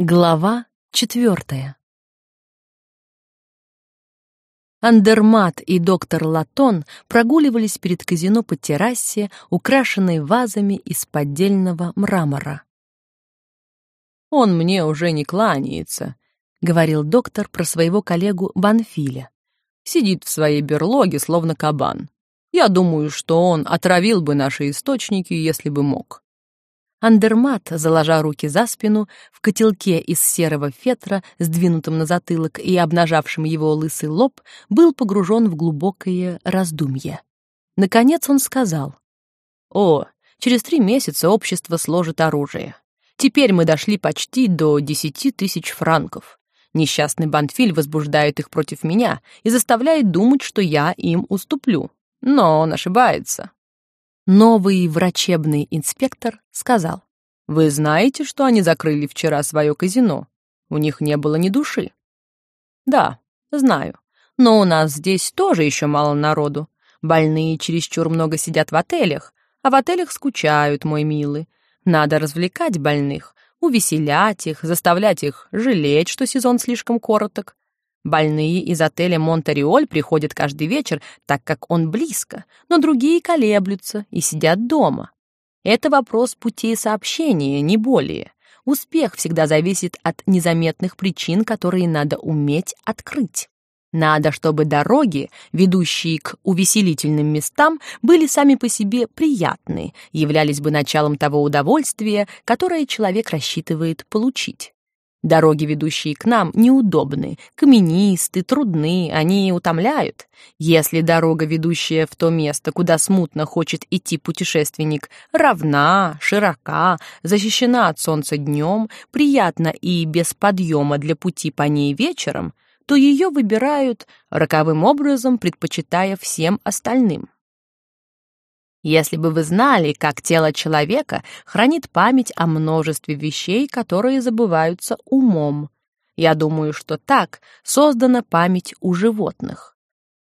Глава четвертая Андермат и доктор Латон прогуливались перед казино по террасе, украшенной вазами из поддельного мрамора. «Он мне уже не кланяется», — говорил доктор про своего коллегу Банфиля. «Сидит в своей берлоге, словно кабан. Я думаю, что он отравил бы наши источники, если бы мог». Андермат, заложа руки за спину, в котелке из серого фетра, сдвинутым на затылок и обнажавшим его лысый лоб, был погружен в глубокое раздумье. Наконец он сказал. «О, через три месяца общество сложит оружие. Теперь мы дошли почти до десяти тысяч франков. Несчастный Бандфиль возбуждает их против меня и заставляет думать, что я им уступлю. Но он ошибается. Новый врачебный инспектор сказал. «Вы знаете, что они закрыли вчера свое казино? У них не было ни души». «Да, знаю. Но у нас здесь тоже еще мало народу. Больные чересчур много сидят в отелях, а в отелях скучают, мой милый. Надо развлекать больных, увеселять их, заставлять их жалеть, что сезон слишком короток. Больные из отеля Монтариоль приходят каждый вечер, так как он близко, но другие колеблются и сидят дома. Это вопрос путей сообщения, не более. Успех всегда зависит от незаметных причин, которые надо уметь открыть. Надо, чтобы дороги, ведущие к увеселительным местам, были сами по себе приятны, являлись бы началом того удовольствия, которое человек рассчитывает получить. Дороги, ведущие к нам, неудобны, каменисты, трудны, они утомляют. Если дорога, ведущая в то место, куда смутно хочет идти путешественник, равна, широка, защищена от солнца днем, приятна и без подъема для пути по ней вечером, то ее выбирают роковым образом, предпочитая всем остальным. Если бы вы знали, как тело человека хранит память о множестве вещей, которые забываются умом. Я думаю, что так создана память у животных.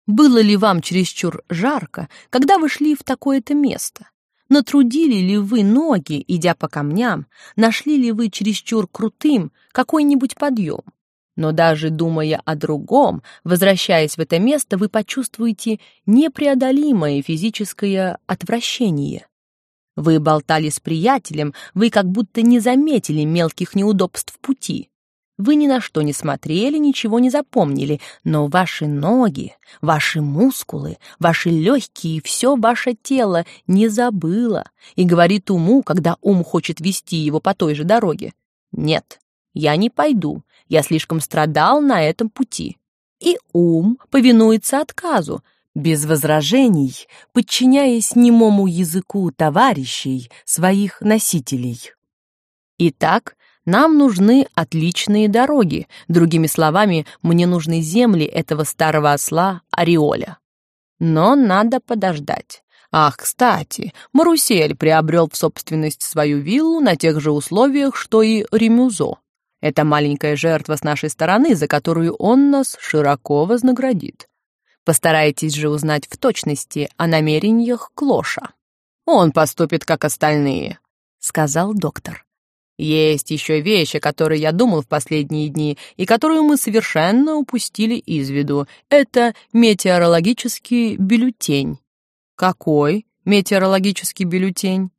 Было ли вам чересчур жарко, когда вы шли в такое-то место? Натрудили ли вы ноги, идя по камням? Нашли ли вы чересчур крутым какой-нибудь подъем? Но даже думая о другом, возвращаясь в это место, вы почувствуете непреодолимое физическое отвращение. Вы болтали с приятелем, вы как будто не заметили мелких неудобств пути. Вы ни на что не смотрели, ничего не запомнили, но ваши ноги, ваши мускулы, ваши легкие, все ваше тело не забыло и говорит уму, когда ум хочет вести его по той же дороге. Нет, я не пойду, я слишком страдал на этом пути. И ум повинуется отказу, без возражений, подчиняясь немому языку товарищей, своих носителей. Итак, нам нужны отличные дороги, другими словами, мне нужны земли этого старого осла Ореоля. Но надо подождать. Ах, кстати, Марусель приобрел в собственность свою виллу на тех же условиях, что и Ремюзо. Это маленькая жертва с нашей стороны, за которую он нас широко вознаградит. Постарайтесь же узнать в точности о намерениях Клоша. Он поступит, как остальные, — сказал доктор. Есть еще вещи, которые я думал в последние дни и которую мы совершенно упустили из виду. Это метеорологический бюллетень. Какой метеорологический бюллетень?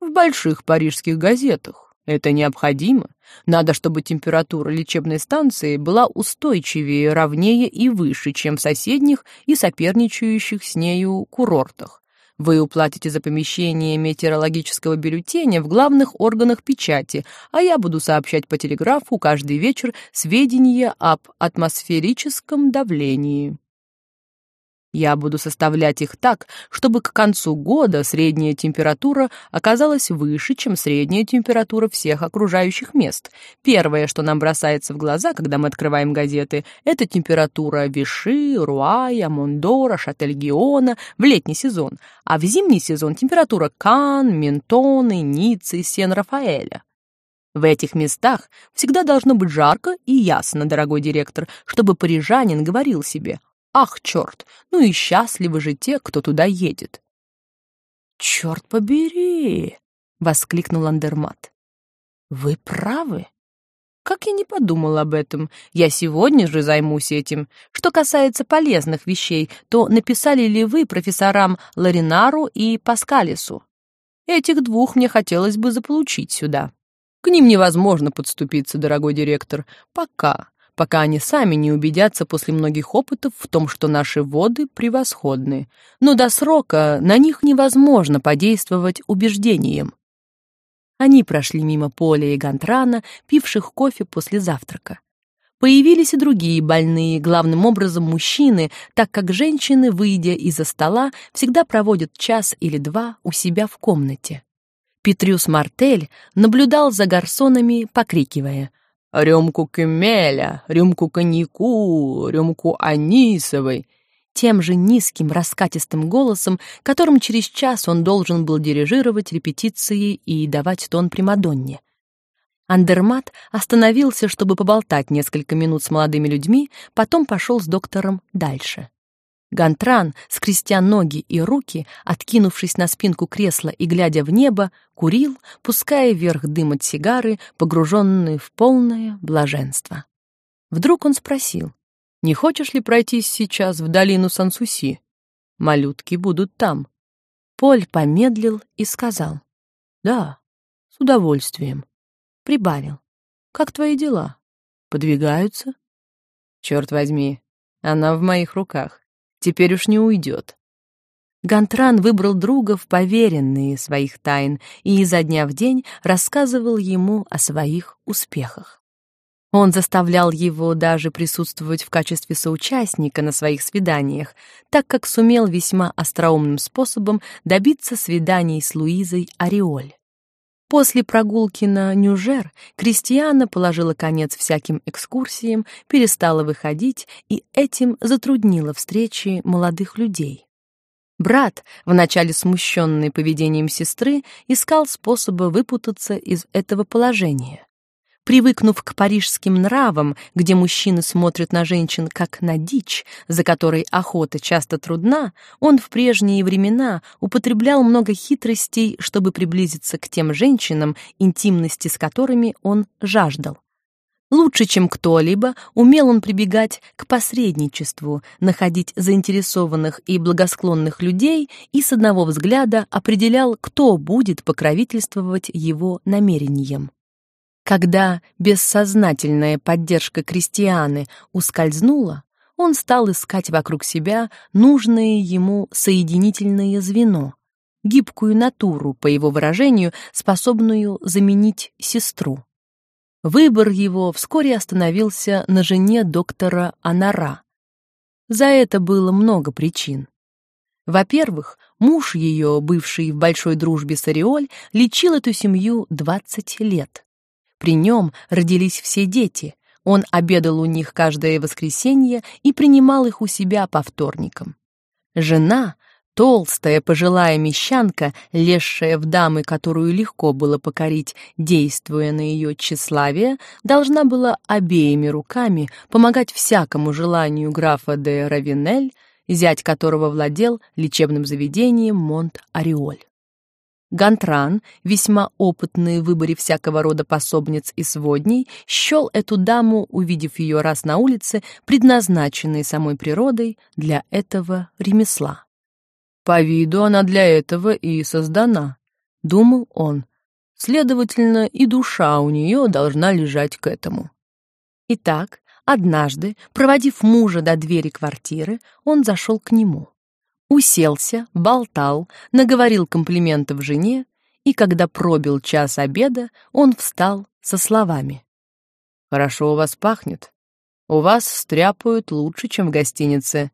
В больших парижских газетах. Это необходимо. Надо, чтобы температура лечебной станции была устойчивее, ровнее и выше, чем в соседних и соперничающих с нею курортах. Вы уплатите за помещение метеорологического бюллетеня в главных органах печати, а я буду сообщать по телеграфу каждый вечер сведения об атмосферическом давлении. Я буду составлять их так, чтобы к концу года средняя температура оказалась выше, чем средняя температура всех окружающих мест. Первое, что нам бросается в глаза, когда мы открываем газеты, это температура Виши, Руая, Мондора, Шательгиона в летний сезон, а в зимний сезон температура Кан, Ментоны, Ниццы, Сен-Рафаэля. В этих местах всегда должно быть жарко и ясно, дорогой директор, чтобы парижанин говорил себе Ах, черт, ну и счастливы же те, кто туда едет. Черт побери! воскликнул Андермат. Вы правы. Как я не подумал об этом? Я сегодня же займусь этим. Что касается полезных вещей, то написали ли вы профессорам Ларинару и Паскалису? Этих двух мне хотелось бы заполучить сюда. К ним невозможно подступиться, дорогой директор. Пока пока они сами не убедятся после многих опытов в том, что наши воды превосходны. Но до срока на них невозможно подействовать убеждением. Они прошли мимо Поля и Гантрана, пивших кофе после завтрака. Появились и другие больные, главным образом мужчины, так как женщины, выйдя из-за стола, всегда проводят час или два у себя в комнате. Петрюс Мартель наблюдал за гарсонами, покрикивая рюмку кемеля, рюмку коньяку, рюмку анисовой, тем же низким раскатистым голосом, которым через час он должен был дирижировать репетиции и давать тон Примадонне. Андермат остановился, чтобы поболтать несколько минут с молодыми людьми, потом пошел с доктором дальше. Гантран, скрестя ноги и руки, откинувшись на спинку кресла и глядя в небо, курил, пуская вверх дым от сигары, погруженный в полное блаженство. Вдруг он спросил, «Не хочешь ли пройтись сейчас в долину Сансуси? Малютки будут там». Поль помедлил и сказал, «Да, с удовольствием». Прибавил, «Как твои дела? Подвигаются?» «Черт возьми, она в моих руках. Теперь уж не уйдет. Гантран выбрал друга в поверенные своих тайн и изо дня в день рассказывал ему о своих успехах. Он заставлял его даже присутствовать в качестве соучастника на своих свиданиях, так как сумел весьма остроумным способом добиться свиданий с Луизой Ореоль. После прогулки на Нюжер Кристиана положила конец всяким экскурсиям, перестала выходить и этим затруднила встречи молодых людей. Брат, вначале смущенный поведением сестры, искал способа выпутаться из этого положения. Привыкнув к парижским нравам, где мужчины смотрят на женщин как на дичь, за которой охота часто трудна, он в прежние времена употреблял много хитростей, чтобы приблизиться к тем женщинам, интимности с которыми он жаждал. Лучше, чем кто-либо, умел он прибегать к посредничеству, находить заинтересованных и благосклонных людей и с одного взгляда определял, кто будет покровительствовать его намерениям. Когда бессознательная поддержка крестьяны ускользнула, он стал искать вокруг себя нужное ему соединительное звено, гибкую натуру, по его выражению, способную заменить сестру. Выбор его вскоре остановился на жене доктора Анара. За это было много причин. Во-первых, муж ее, бывший в большой дружбе с Ореоль, лечил эту семью 20 лет. При нем родились все дети. Он обедал у них каждое воскресенье и принимал их у себя по вторникам. Жена, толстая пожилая мещанка, лезшая в дамы, которую легко было покорить, действуя на ее тщеславие, должна была обеими руками помогать всякому желанию графа де Равинель, зять которого владел лечебным заведением Монт-Ореоль. Гантран, весьма опытный в выборе всякого рода пособниц и сводней, счел эту даму, увидев ее раз на улице, предназначенной самой природой для этого ремесла. «По виду она для этого и создана», — думал он. Следовательно, и душа у нее должна лежать к этому. Итак, однажды, проводив мужа до двери квартиры, он зашел к нему уселся, болтал, наговорил комплиментов жене, и когда пробил час обеда, он встал со словами. «Хорошо у вас пахнет. У вас стряпают лучше, чем в гостинице».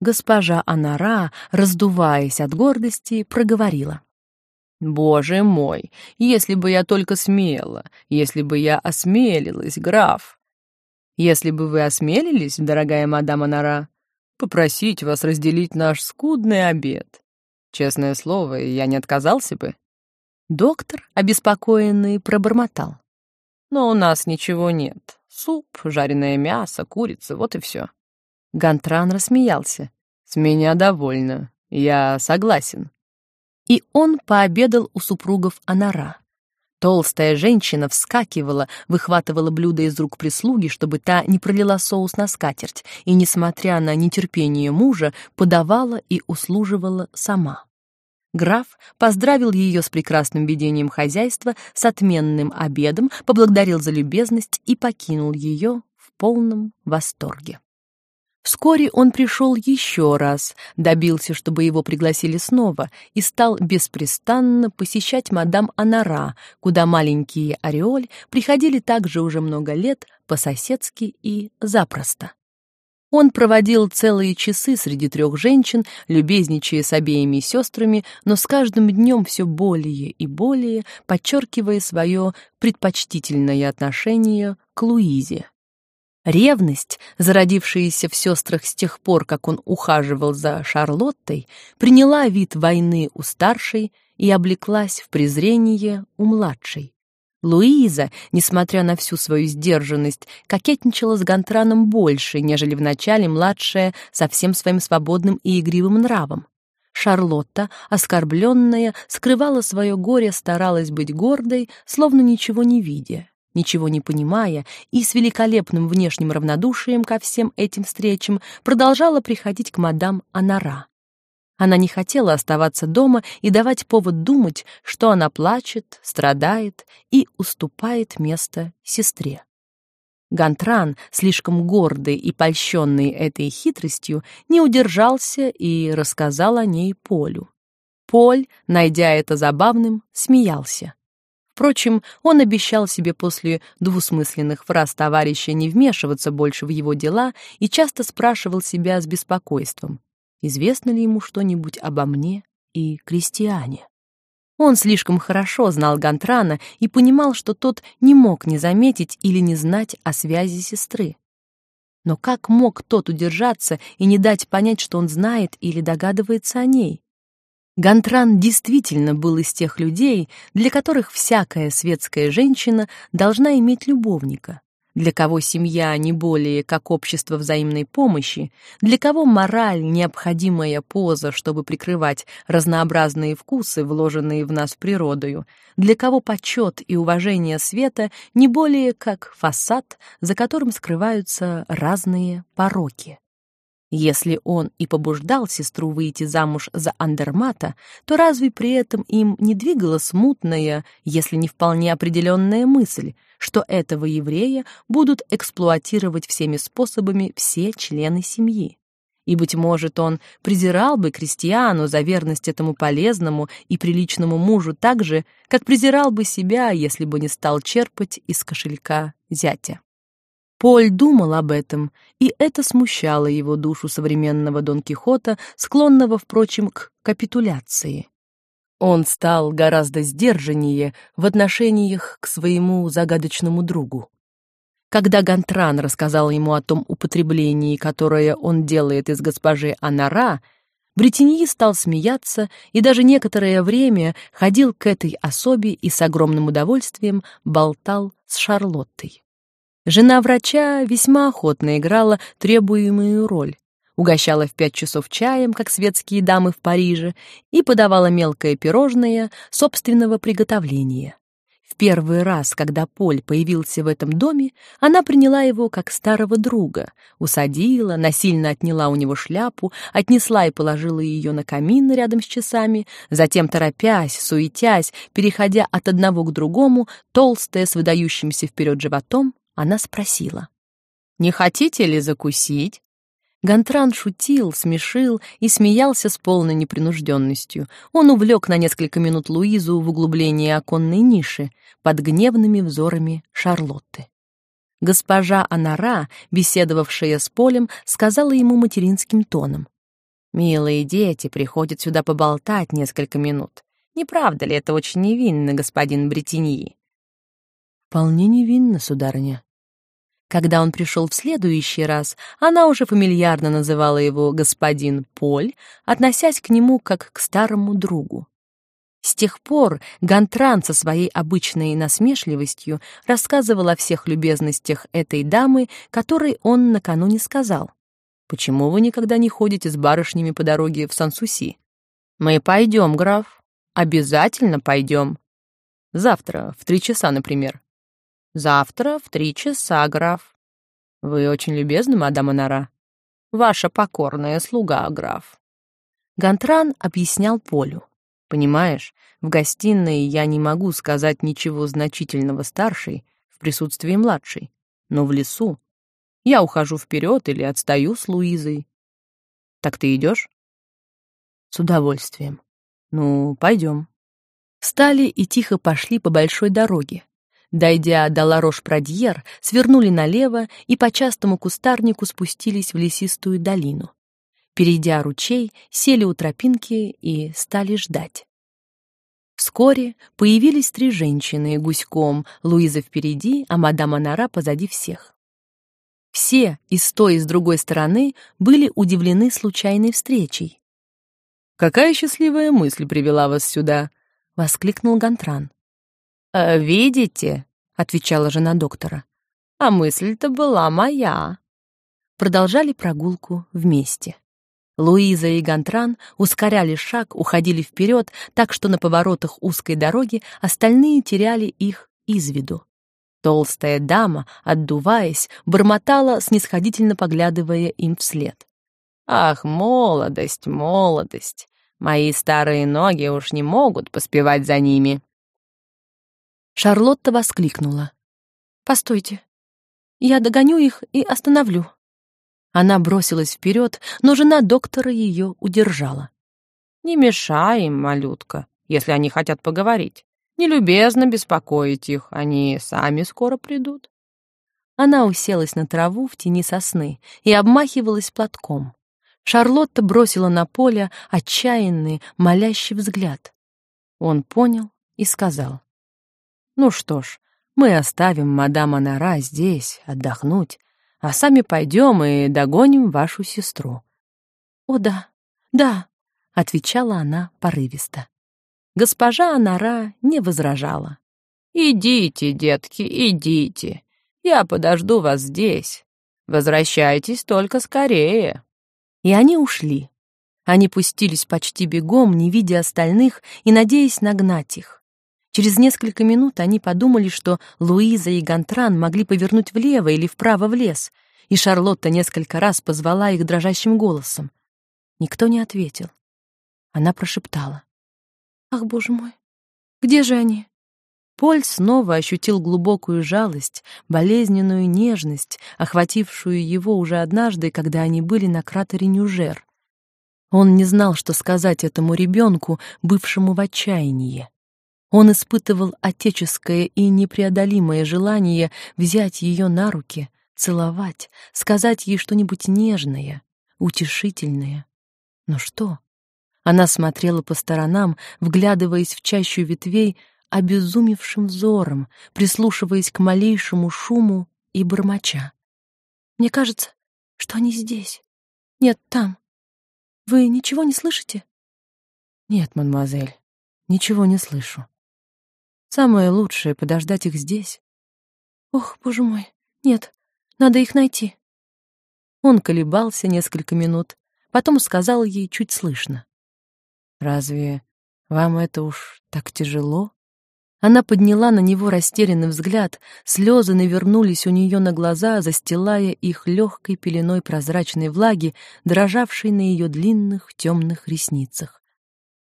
Госпожа Анара, раздуваясь от гордости, проговорила. «Боже мой, если бы я только смела, если бы я осмелилась, граф!» «Если бы вы осмелились, дорогая мадам Анара, попросить вас разделить наш скудный обед. Честное слово, я не отказался бы. Доктор, обеспокоенный, пробормотал. Но у нас ничего нет. Суп, жареное мясо, курица, вот и все. Гантран рассмеялся. С меня довольно. Я согласен. И он пообедал у супругов Анара. Толстая женщина вскакивала, выхватывала блюдо из рук прислуги, чтобы та не пролила соус на скатерть, и, несмотря на нетерпение мужа, подавала и услуживала сама. Граф поздравил ее с прекрасным ведением хозяйства, с отменным обедом, поблагодарил за любезность и покинул ее в полном восторге. Вскоре он пришел еще раз, добился, чтобы его пригласили снова, и стал беспрестанно посещать мадам Анара, куда маленькие Ореоль приходили также уже много лет по-соседски и запросто. Он проводил целые часы среди трех женщин, любезничая с обеими сестрами, но с каждым днем все более и более подчеркивая свое предпочтительное отношение к Луизе. Ревность, зародившаяся в сестрах с тех пор, как он ухаживал за Шарлоттой, приняла вид войны у старшей и облеклась в презрение у младшей. Луиза, несмотря на всю свою сдержанность, кокетничала с Гантраном больше, нежели вначале младшая со всем своим свободным и игривым нравом. Шарлотта, оскорбленная, скрывала свое горе, старалась быть гордой, словно ничего не видя ничего не понимая и с великолепным внешним равнодушием ко всем этим встречам, продолжала приходить к мадам Анара. Она не хотела оставаться дома и давать повод думать, что она плачет, страдает и уступает место сестре. Гантран, слишком гордый и польщенный этой хитростью, не удержался и рассказал о ней Полю. Поль, найдя это забавным, смеялся. Впрочем, он обещал себе после двусмысленных фраз товарища не вмешиваться больше в его дела и часто спрашивал себя с беспокойством, известно ли ему что-нибудь обо мне и крестьяне. Он слишком хорошо знал Гантрана и понимал, что тот не мог не заметить или не знать о связи сестры. Но как мог тот удержаться и не дать понять, что он знает или догадывается о ней? Гантран действительно был из тех людей, для которых всякая светская женщина должна иметь любовника, для кого семья не более как общество взаимной помощи, для кого мораль — необходимая поза, чтобы прикрывать разнообразные вкусы, вложенные в нас природою, для кого почет и уважение света не более как фасад, за которым скрываются разные пороки. Если он и побуждал сестру выйти замуж за Андермата, то разве при этом им не двигала смутная, если не вполне определенная мысль, что этого еврея будут эксплуатировать всеми способами все члены семьи? И, быть может, он презирал бы крестьяну за верность этому полезному и приличному мужу так же, как презирал бы себя, если бы не стал черпать из кошелька зятя. Поль думал об этом, и это смущало его душу современного Дон Кихота, склонного, впрочем, к капитуляции. Он стал гораздо сдержаннее в отношениях к своему загадочному другу. Когда Гантран рассказал ему о том употреблении, которое он делает из госпожи Анара, Бретеньи стал смеяться и даже некоторое время ходил к этой особе и с огромным удовольствием болтал с Шарлоттой. Жена врача весьма охотно играла требуемую роль. Угощала в пять часов чаем, как светские дамы в Париже, и подавала мелкое пирожное собственного приготовления. В первый раз, когда Поль появился в этом доме, она приняла его как старого друга, усадила, насильно отняла у него шляпу, отнесла и положила ее на камин рядом с часами, затем, торопясь, суетясь, переходя от одного к другому, толстая с выдающимся вперед животом, она спросила. «Не хотите ли закусить?» Гантран шутил, смешил и смеялся с полной непринужденностью. Он увлек на несколько минут Луизу в углубление оконной ниши под гневными взорами Шарлотты. Госпожа Анара, беседовавшая с Полем, сказала ему материнским тоном. «Милые дети приходят сюда поболтать несколько минут. Не правда ли это очень невинно, господин Бретеньи?» «Вполне невинно, сударыня», когда он пришел в следующий раз, она уже фамильярно называла его господин Поль, относясь к нему как к старому другу. С тех пор Гантран со своей обычной насмешливостью рассказывал о всех любезностях этой дамы, которой он накануне сказал. «Почему вы никогда не ходите с барышнями по дороге в Сансуси?» «Мы пойдем, граф. Обязательно пойдем. Завтра, в три часа, например. Завтра в три часа, граф. Вы очень любезны, мадам Анара. Ваша покорная слуга, граф. Гантран объяснял Полю. Понимаешь, в гостиной я не могу сказать ничего значительного старшей в присутствии младшей, но в лесу я ухожу вперед или отстаю с Луизой. Так ты идешь? С удовольствием. Ну, пойдем. Встали и тихо пошли по большой дороге. Дойдя до Ларош-Прадьер, свернули налево и по частому кустарнику спустились в лесистую долину. Перейдя ручей, сели у тропинки и стали ждать. Вскоре появились три женщины гуськом, Луиза впереди, а мадам Анара позади всех. Все, и с той, и с другой стороны, были удивлены случайной встречей. «Какая счастливая мысль привела вас сюда!» — воскликнул Гантран. «А «Видите?» — отвечала жена доктора. «А мысль-то была моя». Продолжали прогулку вместе. Луиза и Гантран ускоряли шаг, уходили вперед, так что на поворотах узкой дороги остальные теряли их из виду. Толстая дама, отдуваясь, бормотала, снисходительно поглядывая им вслед. «Ах, молодость, молодость! Мои старые ноги уж не могут поспевать за ними!» Шарлотта воскликнула. «Постойте, я догоню их и остановлю». Она бросилась вперед, но жена доктора ее удержала. «Не мешай им, малютка, если они хотят поговорить. Нелюбезно беспокоить их, они сами скоро придут». Она уселась на траву в тени сосны и обмахивалась платком. Шарлотта бросила на поле отчаянный, молящий взгляд. Он понял и сказал. «Ну что ж, мы оставим мадам Анара здесь отдохнуть, а сами пойдем и догоним вашу сестру». «О да, да», — отвечала она порывисто. Госпожа Анара не возражала. «Идите, детки, идите. Я подожду вас здесь. Возвращайтесь только скорее». И они ушли. Они пустились почти бегом, не видя остальных и надеясь нагнать их. Через несколько минут они подумали, что Луиза и Гантран могли повернуть влево или вправо в лес, и Шарлотта несколько раз позвала их дрожащим голосом. Никто не ответил. Она прошептала. «Ах, боже мой, где же они?» Поль снова ощутил глубокую жалость, болезненную нежность, охватившую его уже однажды, когда они были на кратере Нюжер. Он не знал, что сказать этому ребенку, бывшему в отчаянии. Он испытывал отеческое и непреодолимое желание взять ее на руки, целовать, сказать ей что-нибудь нежное, утешительное. Но что? Она смотрела по сторонам, вглядываясь в чащу ветвей обезумевшим взором, прислушиваясь к малейшему шуму и бормоча. «Мне кажется, что они здесь. Нет, там. Вы ничего не слышите?» «Нет, мадемуазель, ничего не слышу». Самое лучшее — подождать их здесь. Ох, боже мой, нет, надо их найти. Он колебался несколько минут, потом сказал ей чуть слышно. «Разве вам это уж так тяжело?» Она подняла на него растерянный взгляд, слезы навернулись у нее на глаза, застилая их легкой пеленой прозрачной влаги, дрожавшей на ее длинных темных ресницах.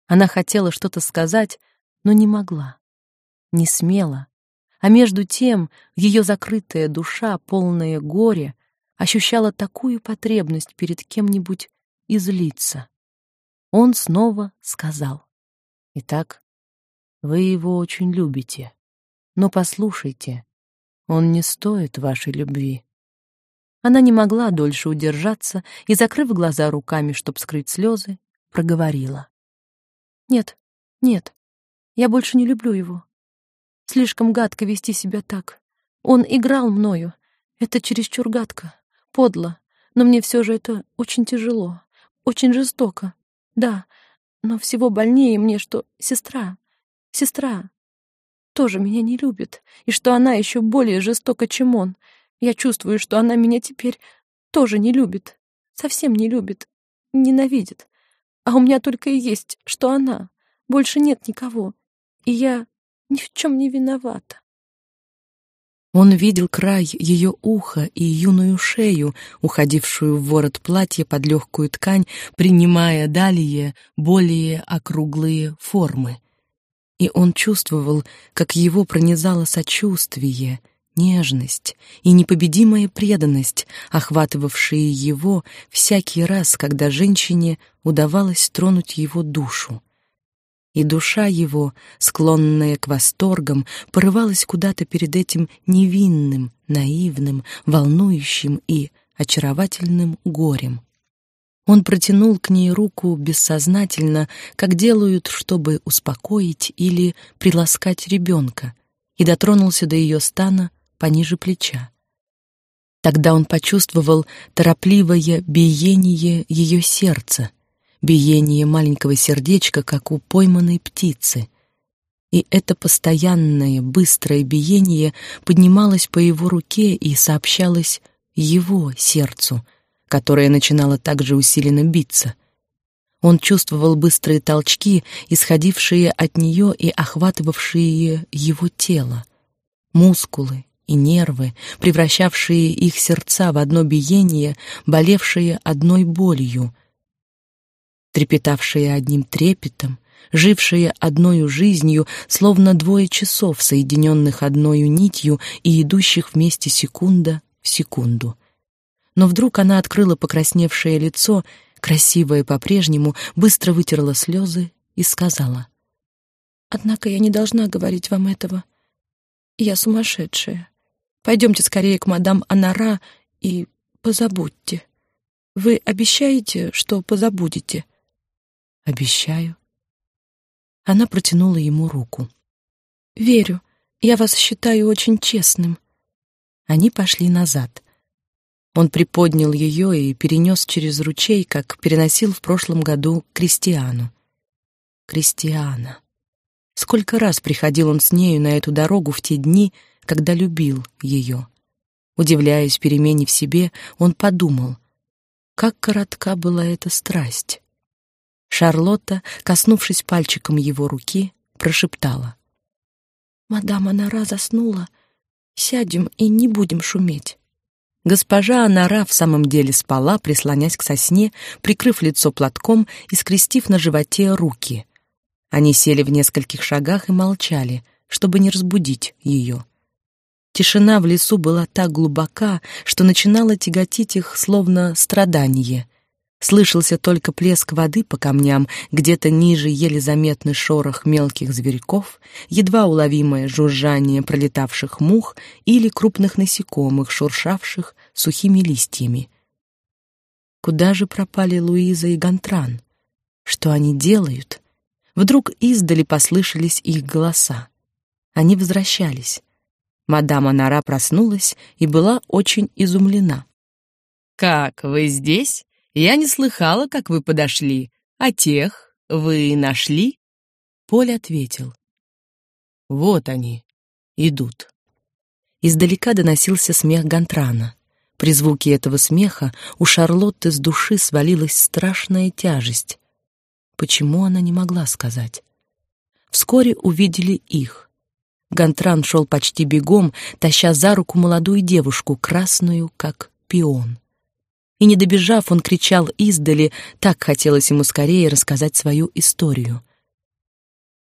Она хотела что-то сказать, но не могла не смела, а между тем ее закрытая душа, полная горя, ощущала такую потребность перед кем-нибудь излиться. Он снова сказал. «Итак, вы его очень любите, но послушайте, он не стоит вашей любви». Она не могла дольше удержаться и, закрыв глаза руками, чтобы скрыть слезы, проговорила. «Нет, нет, я больше не люблю его. Слишком гадко вести себя так. Он играл мною. Это чересчур гадко, подло. Но мне все же это очень тяжело, очень жестоко. Да, но всего больнее мне, что сестра, сестра тоже меня не любит, и что она еще более жестока, чем он. Я чувствую, что она меня теперь тоже не любит, совсем не любит, ненавидит. А у меня только и есть, что она. Больше нет никого. И я ни в чем не виновата. Он видел край ее уха и юную шею, уходившую в ворот платья под легкую ткань, принимая далее более округлые формы. И он чувствовал, как его пронизало сочувствие, нежность и непобедимая преданность, охватывавшие его всякий раз, когда женщине удавалось тронуть его душу и душа его, склонная к восторгам, порывалась куда-то перед этим невинным, наивным, волнующим и очаровательным горем. Он протянул к ней руку бессознательно, как делают, чтобы успокоить или приласкать ребенка, и дотронулся до ее стана пониже плеча. Тогда он почувствовал торопливое биение ее сердца — биение маленького сердечка, как у пойманной птицы. И это постоянное, быстрое биение поднималось по его руке и сообщалось его сердцу, которое начинало также усиленно биться. Он чувствовал быстрые толчки, исходившие от нее и охватывавшие его тело, мускулы и нервы, превращавшие их сердца в одно биение, болевшие одной болью — трепетавшие одним трепетом, жившие одною жизнью, словно двое часов, соединенных одною нитью и идущих вместе секунда в секунду. Но вдруг она открыла покрасневшее лицо, красивое по-прежнему, быстро вытерла слезы и сказала. «Однако я не должна говорить вам этого. Я сумасшедшая. Пойдемте скорее к мадам Анара и позабудьте. Вы обещаете, что позабудете?» Обещаю. Она протянула ему руку. Верю. Я вас считаю очень честным. Они пошли назад. Он приподнял ее и перенес через ручей, как переносил в прошлом году Кристиану. Кристиана. Сколько раз приходил он с нею на эту дорогу в те дни, когда любил ее. Удивляясь перемене в себе, он подумал, как коротка была эта страсть. Шарлотта, коснувшись пальчиком его руки, прошептала. «Мадам Анара заснула. Сядем и не будем шуметь». Госпожа Анара в самом деле спала, прислонясь к сосне, прикрыв лицо платком и скрестив на животе руки. Они сели в нескольких шагах и молчали, чтобы не разбудить ее. Тишина в лесу была так глубока, что начинала тяготить их словно страдание. Слышался только плеск воды по камням, где-то ниже еле заметный шорох мелких зверьков, едва уловимое жужжание пролетавших мух или крупных насекомых, шуршавших сухими листьями. Куда же пропали Луиза и Гантран? Что они делают? Вдруг издали послышались их голоса. Они возвращались. Мадам Анара проснулась и была очень изумлена. «Как, вы здесь?» Я не слыхала, как вы подошли. А тех вы нашли? Поль ответил. Вот они, идут. Издалека доносился смех Гантрана. При звуке этого смеха у Шарлотты с души свалилась страшная тяжесть. Почему она не могла сказать? Вскоре увидели их. Гантран шел почти бегом, таща за руку молодую девушку, красную, как пион и, не добежав, он кричал издали, так хотелось ему скорее рассказать свою историю.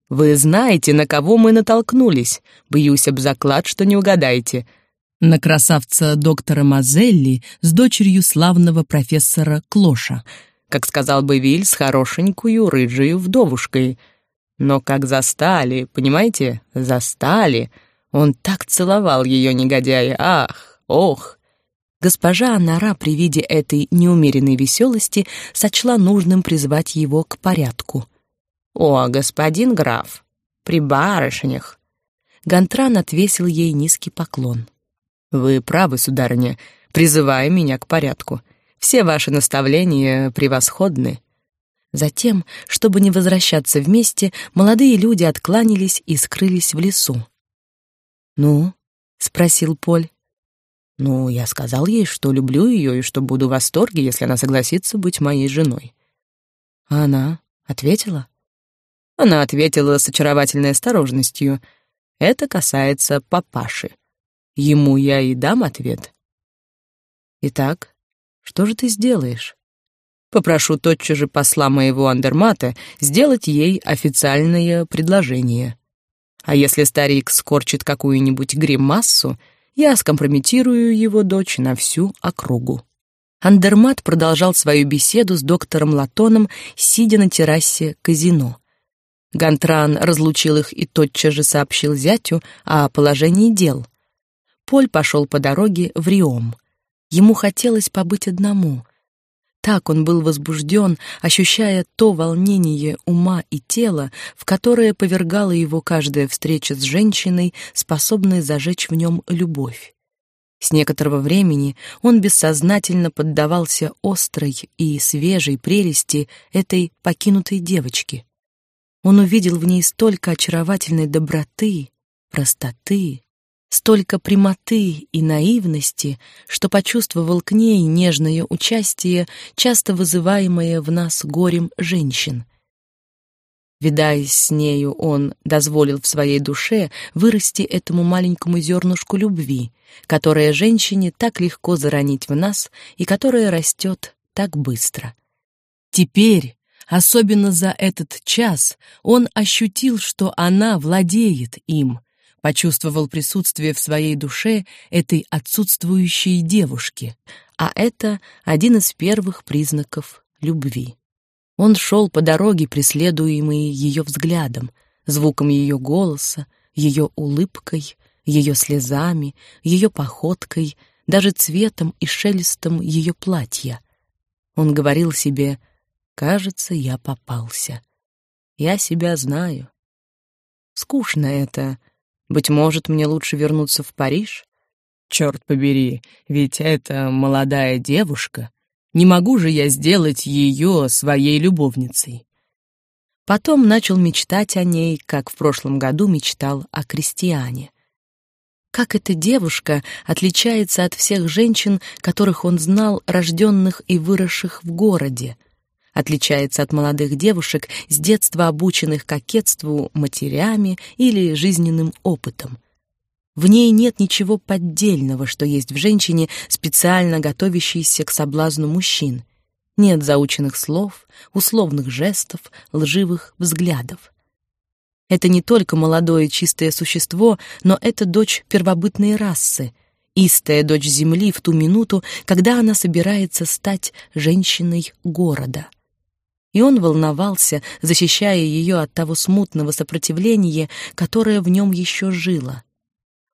«Вы знаете, на кого мы натолкнулись? Бьюсь об заклад, что не угадаете. На красавца доктора Мазелли с дочерью славного профессора Клоша, как сказал бы Виль, с хорошенькую рыжую вдовушкой. Но как застали, понимаете, застали. Он так целовал ее, негодяй, ах, ох!» Госпожа Анара при виде этой неумеренной веселости сочла нужным призвать его к порядку. «О, господин граф, при барышнях!» Гантран отвесил ей низкий поклон. «Вы правы, сударыня, призывая меня к порядку. Все ваши наставления превосходны». Затем, чтобы не возвращаться вместе, молодые люди откланялись и скрылись в лесу. «Ну?» — спросил Поль. Ну, я сказал ей, что люблю ее и что буду в восторге, если она согласится быть моей женой. А она ответила? Она ответила с очаровательной осторожностью. Это касается папаши. Ему я и дам ответ. Итак, что же ты сделаешь? Попрошу тотчас же посла моего Андермата сделать ей официальное предложение. А если старик скорчит какую-нибудь гримассу, я скомпрометирую его дочь на всю округу. Андермат продолжал свою беседу с доктором Латоном, сидя на террасе казино. Гантран разлучил их и тотчас же сообщил зятю о положении дел. Поль пошел по дороге в Риом. Ему хотелось побыть одному. Так он был возбужден, ощущая то волнение ума и тела, в которое повергала его каждая встреча с женщиной, способной зажечь в нем любовь. С некоторого времени он бессознательно поддавался острой и свежей прелести этой покинутой девочки. Он увидел в ней столько очаровательной доброты, простоты, столько прямоты и наивности, что почувствовал к ней нежное участие, часто вызываемое в нас горем женщин. Видаясь с нею, он дозволил в своей душе вырасти этому маленькому зернышку любви, которое женщине так легко заронить в нас и которое растет так быстро. Теперь, особенно за этот час, он ощутил, что она владеет им, почувствовал присутствие в своей душе этой отсутствующей девушки, а это один из первых признаков любви. Он шел по дороге, преследуемый ее взглядом, звуком ее голоса, ее улыбкой, ее слезами, ее походкой, даже цветом и шелестом ее платья. Он говорил себе «Кажется, я попался. Я себя знаю». Скучно это быть может, мне лучше вернуться в Париж? Черт побери, ведь это молодая девушка. Не могу же я сделать ее своей любовницей. Потом начал мечтать о ней, как в прошлом году мечтал о крестьяне. Как эта девушка отличается от всех женщин, которых он знал, рожденных и выросших в городе, отличается от молодых девушек, с детства обученных кокетству матерями или жизненным опытом. В ней нет ничего поддельного, что есть в женщине, специально готовящейся к соблазну мужчин. Нет заученных слов, условных жестов, лживых взглядов. Это не только молодое чистое существо, но это дочь первобытной расы, истая дочь земли в ту минуту, когда она собирается стать женщиной города и он волновался, защищая ее от того смутного сопротивления, которое в нем еще жило.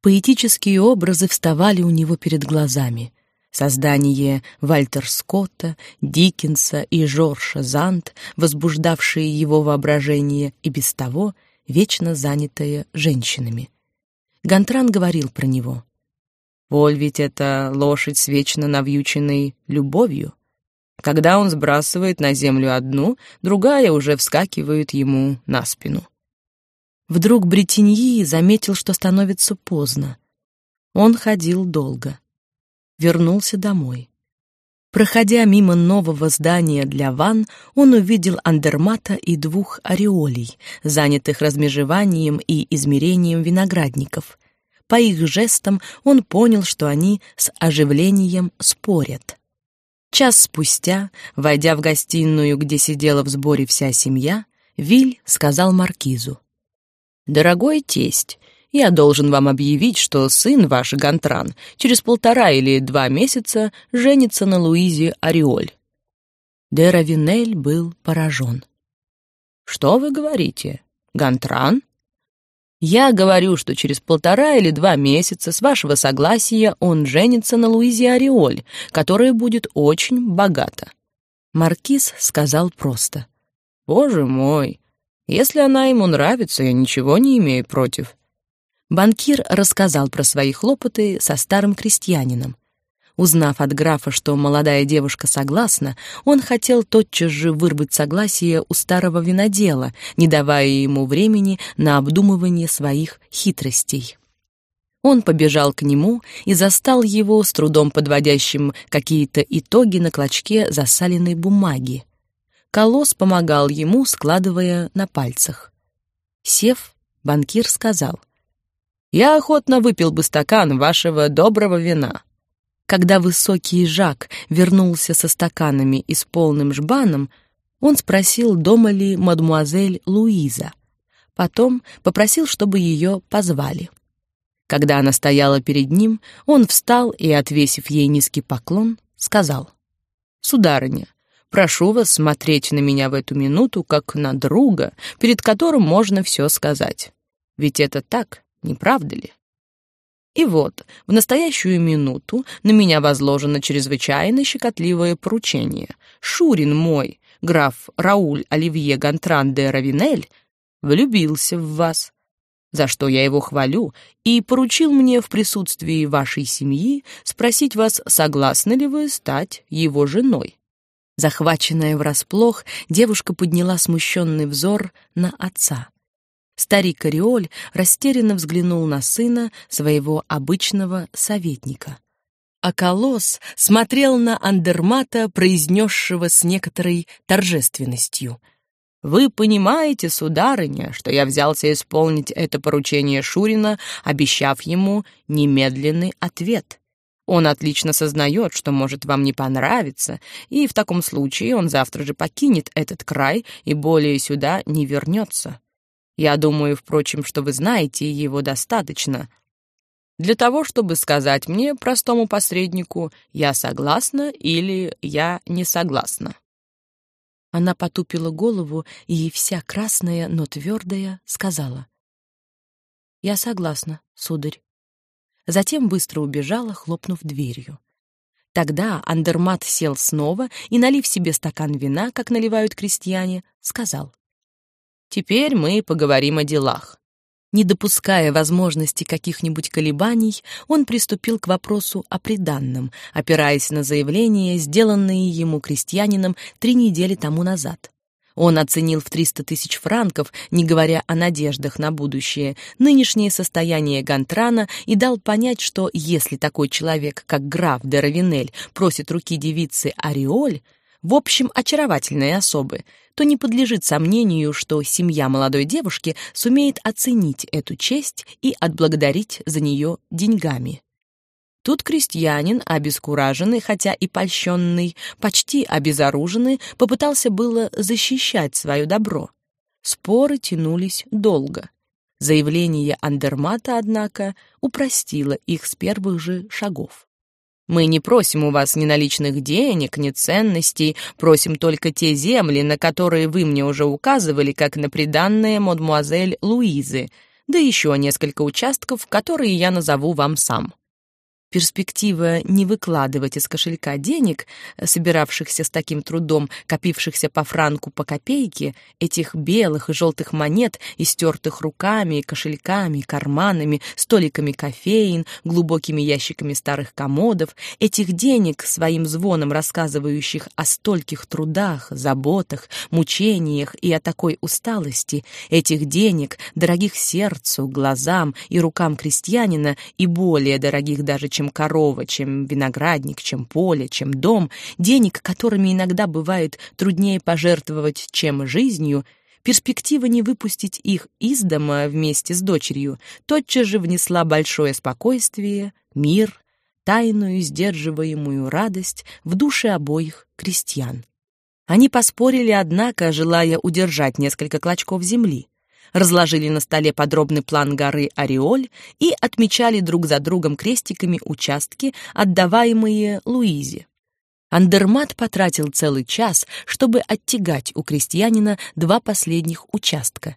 Поэтические образы вставали у него перед глазами. Создание Вальтер Скотта, Диккенса и Жоржа Зант, возбуждавшие его воображение и без того вечно занятое женщинами. Гантран говорил про него. «Воль ведь это лошадь с вечно навьюченной любовью». Когда он сбрасывает на землю одну, другая уже вскакивает ему на спину. Вдруг Бретеньи заметил, что становится поздно. Он ходил долго. Вернулся домой. Проходя мимо нового здания для ванн, он увидел Андермата и двух ореолей, занятых размежеванием и измерением виноградников. По их жестам он понял, что они с оживлением спорят. Час спустя, войдя в гостиную, где сидела в сборе вся семья, Виль сказал маркизу. «Дорогой тесть, я должен вам объявить, что сын ваш, Гантран, через полтора или два месяца женится на Луизе Ореоль». Де Равинель был поражен. «Что вы говорите? Гантран?» Я говорю, что через полтора или два месяца, с вашего согласия, он женится на Луизе Ореоль, которая будет очень богата. Маркиз сказал просто. Боже мой, если она ему нравится, я ничего не имею против. Банкир рассказал про свои хлопоты со старым крестьянином. Узнав от графа, что молодая девушка согласна, он хотел тотчас же вырвать согласие у старого винодела, не давая ему времени на обдумывание своих хитростей. Он побежал к нему и застал его с трудом подводящим какие-то итоги на клочке засаленной бумаги. Колосс помогал ему, складывая на пальцах. Сев, банкир сказал: Я охотно выпил бы стакан вашего доброго вина». Когда высокий Жак вернулся со стаканами и с полным жбаном, он спросил, дома ли мадмуазель Луиза. Потом попросил, чтобы ее позвали. Когда она стояла перед ним, он встал и, отвесив ей низкий поклон, сказал, «Сударыня, прошу вас смотреть на меня в эту минуту как на друга, перед которым можно все сказать. Ведь это так, не правда ли?» И вот, в настоящую минуту на меня возложено чрезвычайно щекотливое поручение. Шурин мой, граф Рауль Оливье Гантран де Равинель, влюбился в вас, за что я его хвалю, и поручил мне в присутствии вашей семьи спросить вас, согласны ли вы стать его женой. Захваченная врасплох, девушка подняла смущенный взор на отца. Старик Ореоль растерянно взглянул на сына своего обычного советника. А Колосс смотрел на Андермата, произнесшего с некоторой торжественностью. «Вы понимаете, сударыня, что я взялся исполнить это поручение Шурина, обещав ему немедленный ответ. Он отлично сознает, что может вам не понравиться, и в таком случае он завтра же покинет этот край и более сюда не вернется. Я думаю, впрочем, что вы знаете его достаточно. Для того, чтобы сказать мне, простому посреднику, я согласна или я не согласна. Она потупила голову и, вся красная, но твердая, сказала. «Я согласна, сударь». Затем быстро убежала, хлопнув дверью. Тогда Андермат сел снова и, налив себе стакан вина, как наливают крестьяне, сказал. Теперь мы поговорим о делах. Не допуская возможности каких-нибудь колебаний, он приступил к вопросу о приданном, опираясь на заявления, сделанные ему крестьянином три недели тому назад. Он оценил в 300 тысяч франков, не говоря о надеждах на будущее, нынешнее состояние Гантрана и дал понять, что если такой человек, как граф де Равинель, просит руки девицы Ариоль, в общем, очаровательные особы, то не подлежит сомнению, что семья молодой девушки сумеет оценить эту честь и отблагодарить за нее деньгами. Тут крестьянин, обескураженный, хотя и польщенный, почти обезоруженный, попытался было защищать свое добро. Споры тянулись долго. Заявление Андермата, однако, упростило их с первых же шагов. Мы не просим у вас ни наличных денег, ни ценностей, просим только те земли, на которые вы мне уже указывали, как на приданное мадмуазель Луизы, да еще несколько участков, которые я назову вам сам. Перспектива не выкладывать из кошелька денег, собиравшихся с таким трудом, копившихся по франку по копейке, этих белых и желтых монет, истертых руками, кошельками, карманами, столиками кофеин, глубокими ящиками старых комодов, этих денег, своим звоном рассказывающих о стольких трудах, заботах, мучениях и о такой усталости, этих денег, дорогих сердцу, глазам и рукам крестьянина и более дорогих даже, чем чем корова, чем виноградник, чем поле, чем дом, денег, которыми иногда бывает труднее пожертвовать, чем жизнью, перспектива не выпустить их из дома вместе с дочерью тотчас же внесла большое спокойствие, мир, тайную сдерживаемую радость в души обоих крестьян. Они поспорили, однако, желая удержать несколько клочков земли разложили на столе подробный план горы Ореоль и отмечали друг за другом крестиками участки, отдаваемые Луизе. Андермат потратил целый час, чтобы оттягать у крестьянина два последних участка.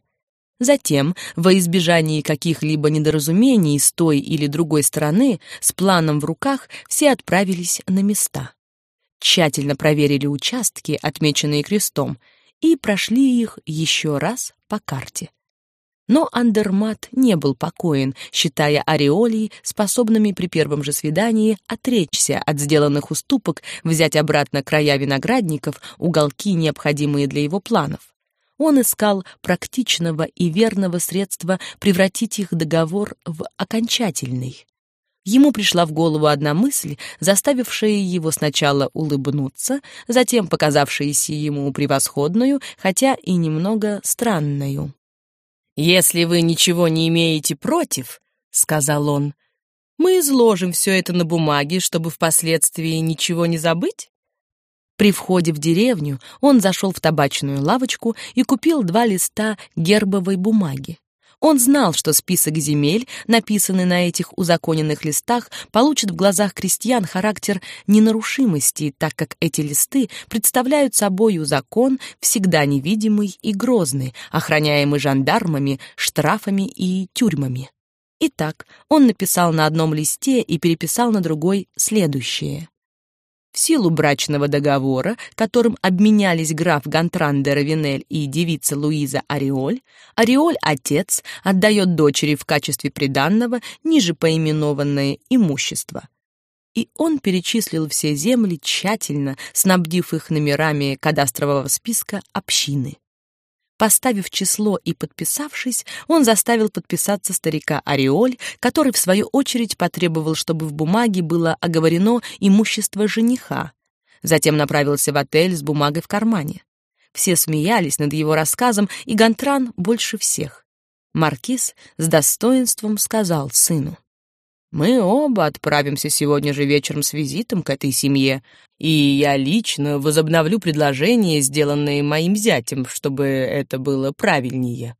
Затем, во избежании каких-либо недоразумений с той или другой стороны, с планом в руках, все отправились на места. Тщательно проверили участки, отмеченные крестом, и прошли их еще раз по карте. Но Андермат не был покоен, считая ореолей способными при первом же свидании отречься от сделанных уступок, взять обратно края виноградников, уголки, необходимые для его планов. Он искал практичного и верного средства превратить их договор в окончательный. Ему пришла в голову одна мысль, заставившая его сначала улыбнуться, затем показавшаяся ему превосходную, хотя и немного странную. «Если вы ничего не имеете против», — сказал он. Мы изложим все это на бумаге, чтобы впоследствии ничего не забыть. При входе в деревню он зашел в табачную лавочку и купил два листа гербовой бумаги. Он знал, что список земель, написанный на этих узаконенных листах, получит в глазах крестьян характер ненарушимости, так как эти листы представляют собою закон, всегда невидимый и грозный, охраняемый жандармами, штрафами и тюрьмами. Итак, он написал на одном листе и переписал на другой следующее. В силу брачного договора, которым обменялись граф Гантран де Равинель и девица Луиза Ореоль, Ореоль отец отдает дочери в качестве приданного ниже поименованное имущество. И он перечислил все земли тщательно, снабдив их номерами кадастрового списка общины. Поставив число и подписавшись, он заставил подписаться старика Ореоль, который, в свою очередь, потребовал, чтобы в бумаге было оговорено имущество жениха. Затем направился в отель с бумагой в кармане. Все смеялись над его рассказом, и Гантран больше всех. Маркиз с достоинством сказал сыну. Мы оба отправимся сегодня же вечером с визитом к этой семье, и я лично возобновлю предложение, сделанное моим зятем, чтобы это было правильнее.